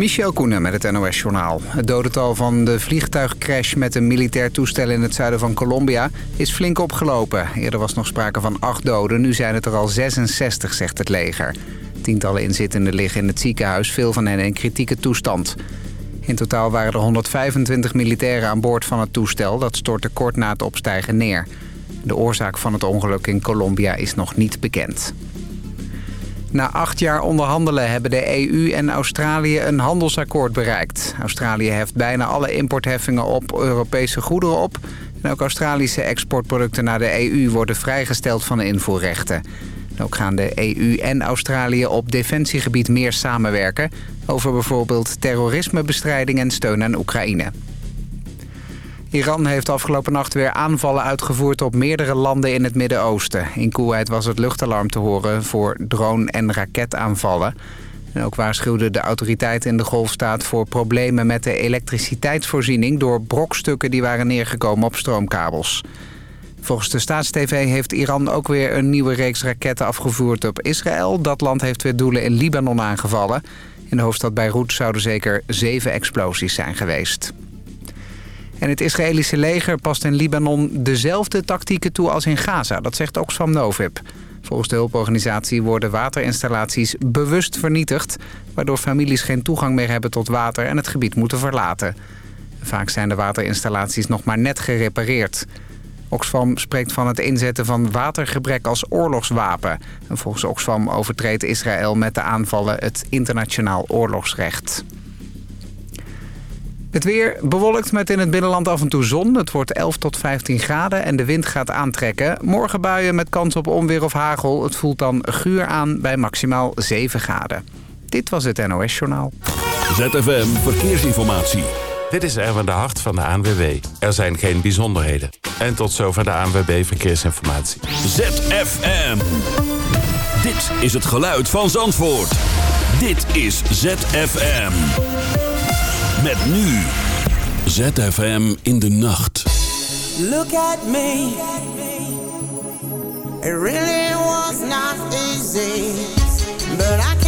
Michel Koenen met het NOS-journaal. Het dodental van de vliegtuigcrash met een militair toestel in het zuiden van Colombia is flink opgelopen. Eerder was nog sprake van acht doden, nu zijn het er al 66, zegt het leger. Tientallen inzittenden liggen in het ziekenhuis, veel van hen in kritieke toestand. In totaal waren er 125 militairen aan boord van het toestel. Dat stortte kort na het opstijgen neer. De oorzaak van het ongeluk in Colombia is nog niet bekend. Na acht jaar onderhandelen hebben de EU en Australië een handelsakkoord bereikt. Australië heft bijna alle importheffingen op Europese goederen op. En ook Australische exportproducten naar de EU worden vrijgesteld van invoerrechten. ook gaan de EU en Australië op defensiegebied meer samenwerken... over bijvoorbeeld terrorismebestrijding en steun aan Oekraïne. Iran heeft afgelopen nacht weer aanvallen uitgevoerd op meerdere landen in het Midden-Oosten. In Kuwait was het luchtalarm te horen voor drone- en raketaanvallen. En ook waarschuwden de autoriteiten in de golfstaat voor problemen met de elektriciteitsvoorziening... door brokstukken die waren neergekomen op stroomkabels. Volgens de Staatstv heeft Iran ook weer een nieuwe reeks raketten afgevoerd op Israël. Dat land heeft weer doelen in Libanon aangevallen. In de hoofdstad Beirut zouden zeker zeven explosies zijn geweest. En het Israëlische leger past in Libanon dezelfde tactieken toe als in Gaza. Dat zegt Oxfam Novib. Volgens de hulporganisatie worden waterinstallaties bewust vernietigd... waardoor families geen toegang meer hebben tot water en het gebied moeten verlaten. Vaak zijn de waterinstallaties nog maar net gerepareerd. Oxfam spreekt van het inzetten van watergebrek als oorlogswapen. En volgens Oxfam overtreedt Israël met de aanvallen het internationaal oorlogsrecht. Het weer bewolkt met in het binnenland af en toe zon. Het wordt 11 tot 15 graden en de wind gaat aantrekken. Morgen buien met kans op onweer of hagel. Het voelt dan guur aan bij maximaal 7 graden. Dit was het NOS Journaal. ZFM Verkeersinformatie. Dit is Erwin de Hart van de ANWB. Er zijn geen bijzonderheden. En tot zover de ANWB Verkeersinformatie. ZFM. Dit is het geluid van Zandvoort. Dit is ZFM. Met nu ZFM in de nacht. Look at me. It really was not easy. But I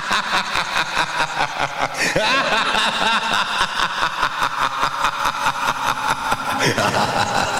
Ha ha ha ha!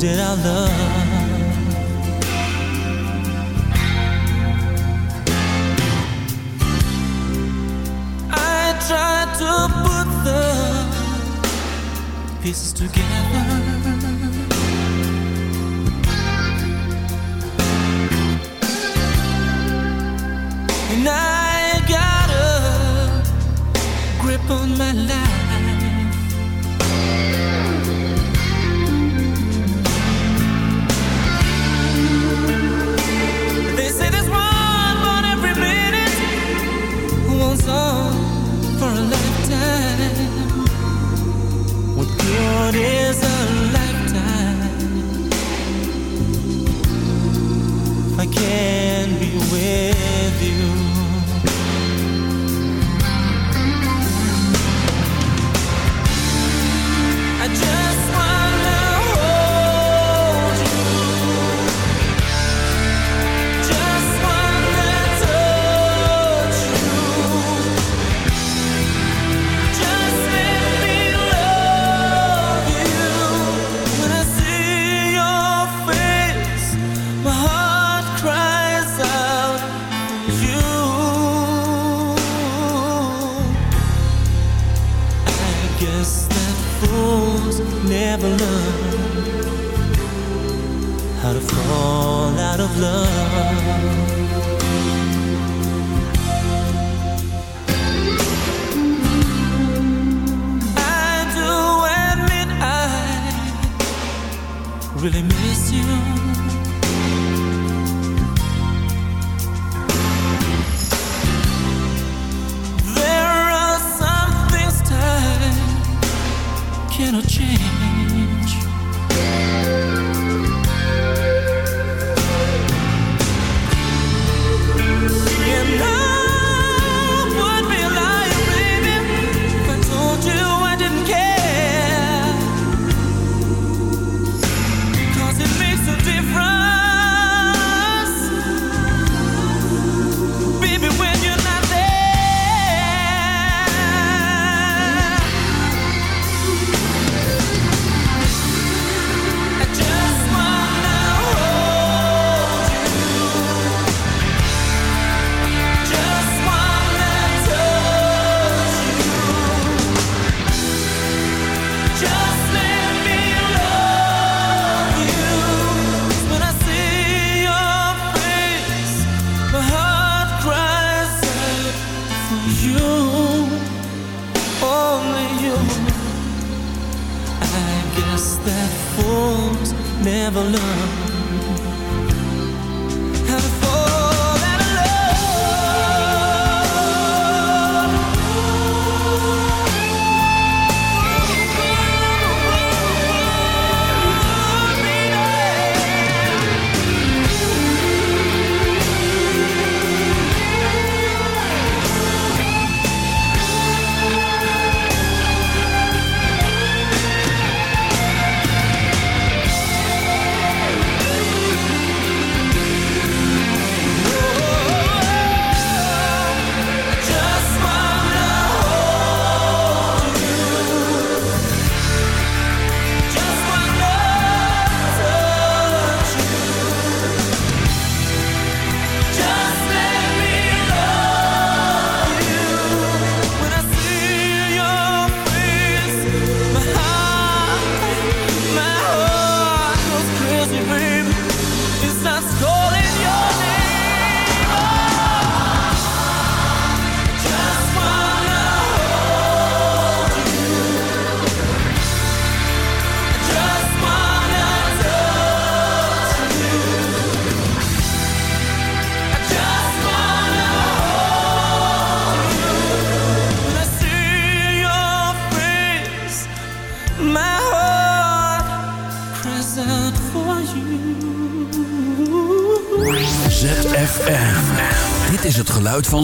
did our love? I tried to put the pieces together. And I got a grip on my life. gonna change.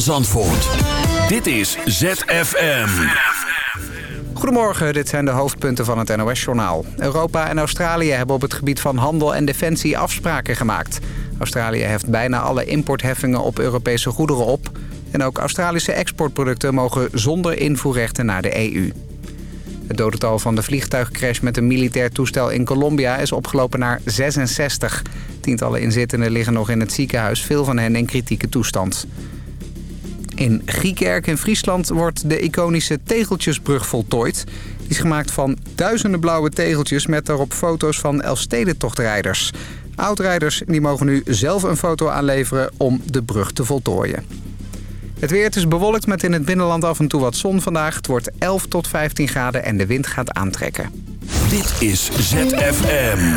Zandvoort. Dit is ZFM. Goedemorgen, dit zijn de hoofdpunten van het NOS-journaal. Europa en Australië hebben op het gebied van handel en defensie afspraken gemaakt. Australië heft bijna alle importheffingen op Europese goederen op. En ook Australische exportproducten mogen zonder invoerrechten naar de EU. Het dodental van de vliegtuigcrash met een militair toestel in Colombia is opgelopen naar 66. Tientallen inzittenden liggen nog in het ziekenhuis, veel van hen in kritieke toestand. In Giekerk in Friesland wordt de iconische Tegeltjesbrug voltooid. Die is gemaakt van duizenden blauwe tegeltjes met daarop foto's van Elfstedentochtrijders. Oudrijders die mogen nu zelf een foto aanleveren om de brug te voltooien. Het weer is bewolkt met in het binnenland af en toe wat zon vandaag. Het wordt 11 tot 15 graden en de wind gaat aantrekken. Dit is ZFM.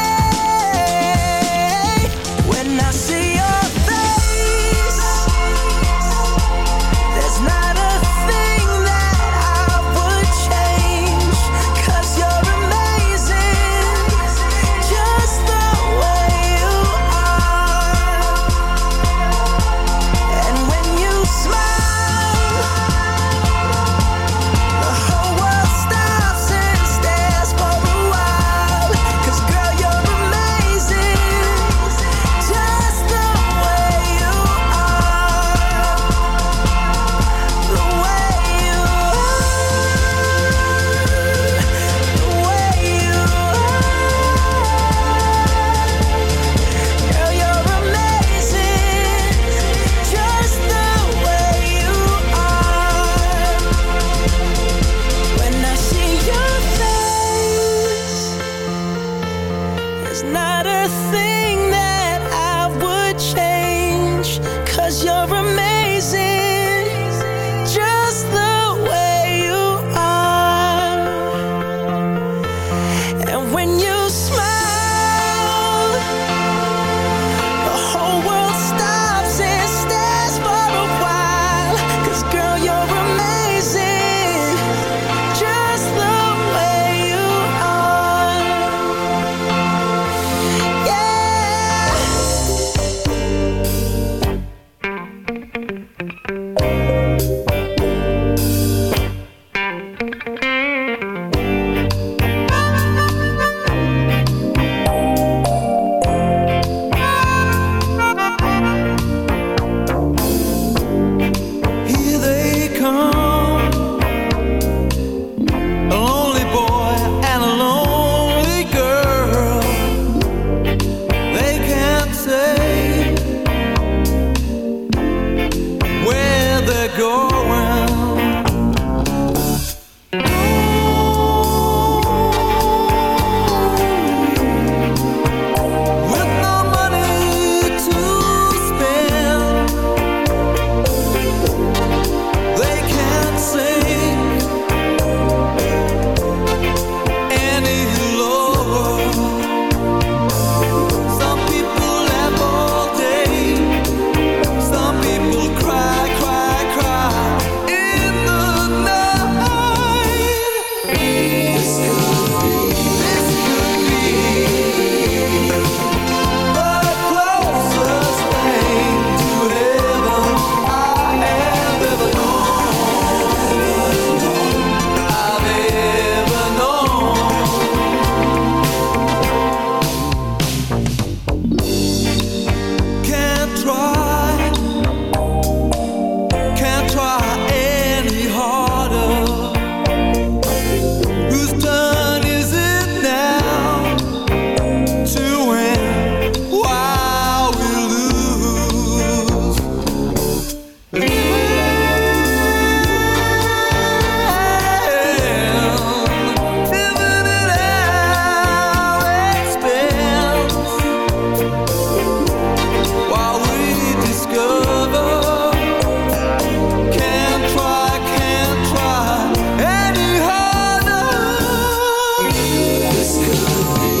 could be.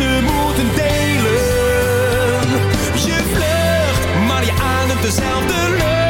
ze moeten delen. Je vlucht, maar je ademt dezelfde lucht.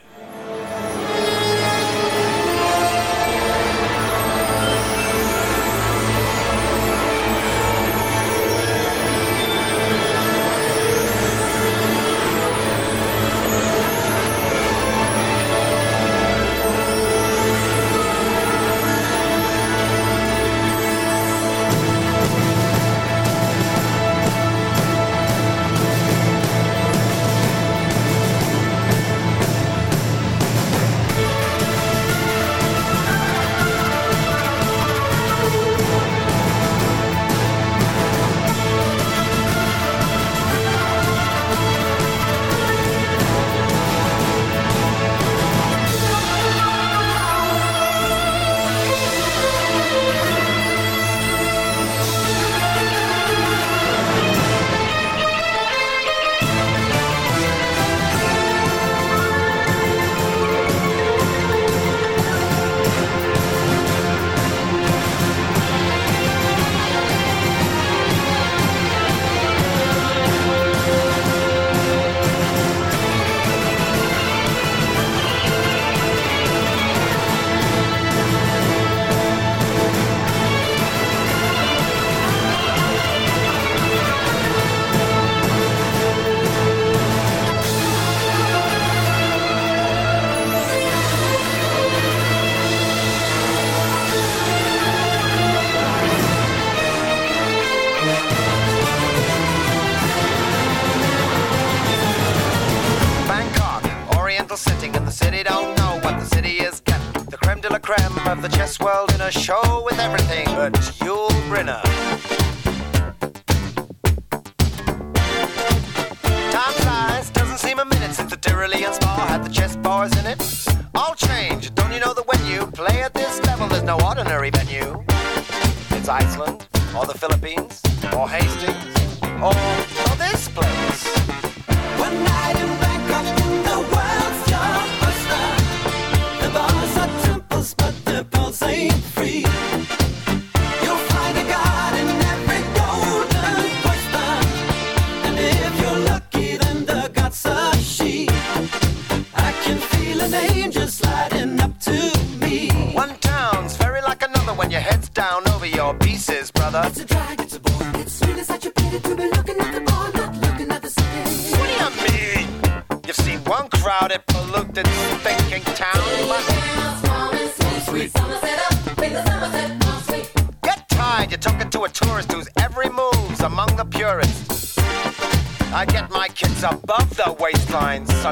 chess world in a show with everything but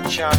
sunshine.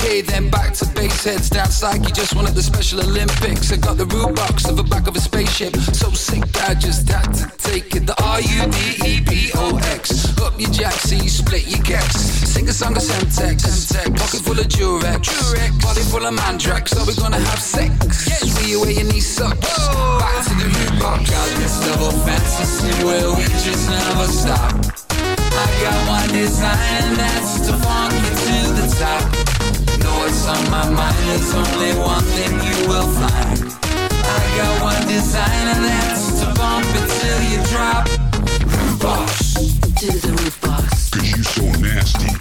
Okay, then back to base heads down psyche. Just won at the Special Olympics. I got the Rudebox of the back of a spaceship. So sick that I just had to take it. The R U D E B O X. Up your jack, so you split your gex. Sing a song of Semtex. Pocket full of Durex. Body full of Mandrax. So we're gonna have sex. Sweet away your knee sucks. Back to the Rudebox. Got this double fantasy where we just never stop. I got one design and that's to funk you to the top. Know what's on my mind, there's only one thing you will find. I got one design and that's to bump it till you drop. Rudebox, To the Rudebox, Cause you so nasty.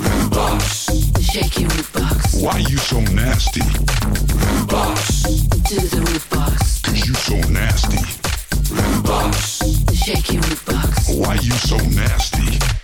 Rudebox, shake your root box. Why you so nasty? Rudebox, To the Rudebox, Cause you so nasty. Rudebox. shake your Rudebox. Why you so nasty?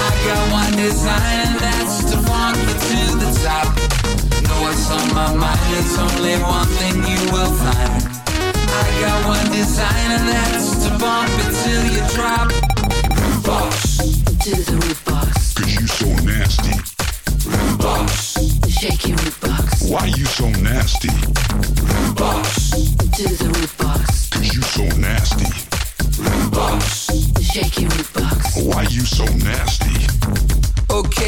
I got one design, and that's to wander to the top. Know what's on my mind, it's only one thing you will find. I got one design, and that's to bump until you drop. Rudebox. To the Rudebox. Cause you so nasty. Rudebox. Shaky roof box. Why you so nasty? Rudebox. To the Rudebox. Cause you so nasty. Rudebox. Shaky root box. Why you so nasty?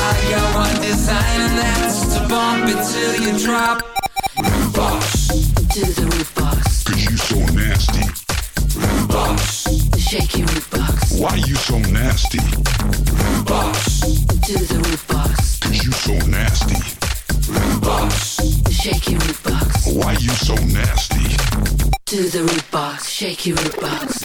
I got one design and that's to bump it till you drop. Box, To the Rudebox. Cause you so nasty. box, Shake your root box. Why you so nasty? box, To the Rudebox. Cause you so nasty. box, Shake your root box. Why you so nasty? To the Rudebox. Shake your Rudebox.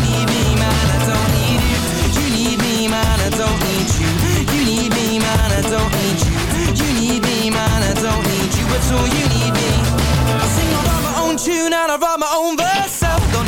don't need you. You need me, man, I don't need you. You need me, man, I don't need you at all. You need me. I sing, I my own tune and I write my own verse.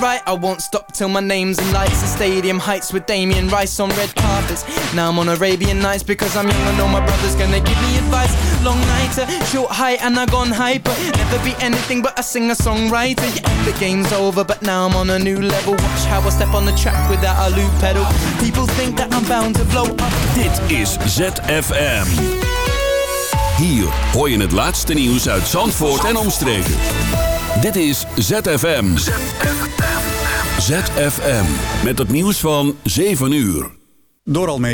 right I won't stop till my name's in lights. The stadium heights with Damien Rice on red carpets. Now I'm on Arabian Nights because I'm young I know my brother's gonna give me advice. Long nighter, short height and I gone hyper. Never be anything but a singer-songwriter. Yeah, the game's over but now I'm on a new level. Watch how I step on the track without a loop pedal. People think that I'm bound to blow up. Dit is ZFM. Hier hoor je het laatste nieuws uit Zandvoort en omstreken. Dit is ZFM. ZFM. Met het nieuws van 7 uur. Door al mee.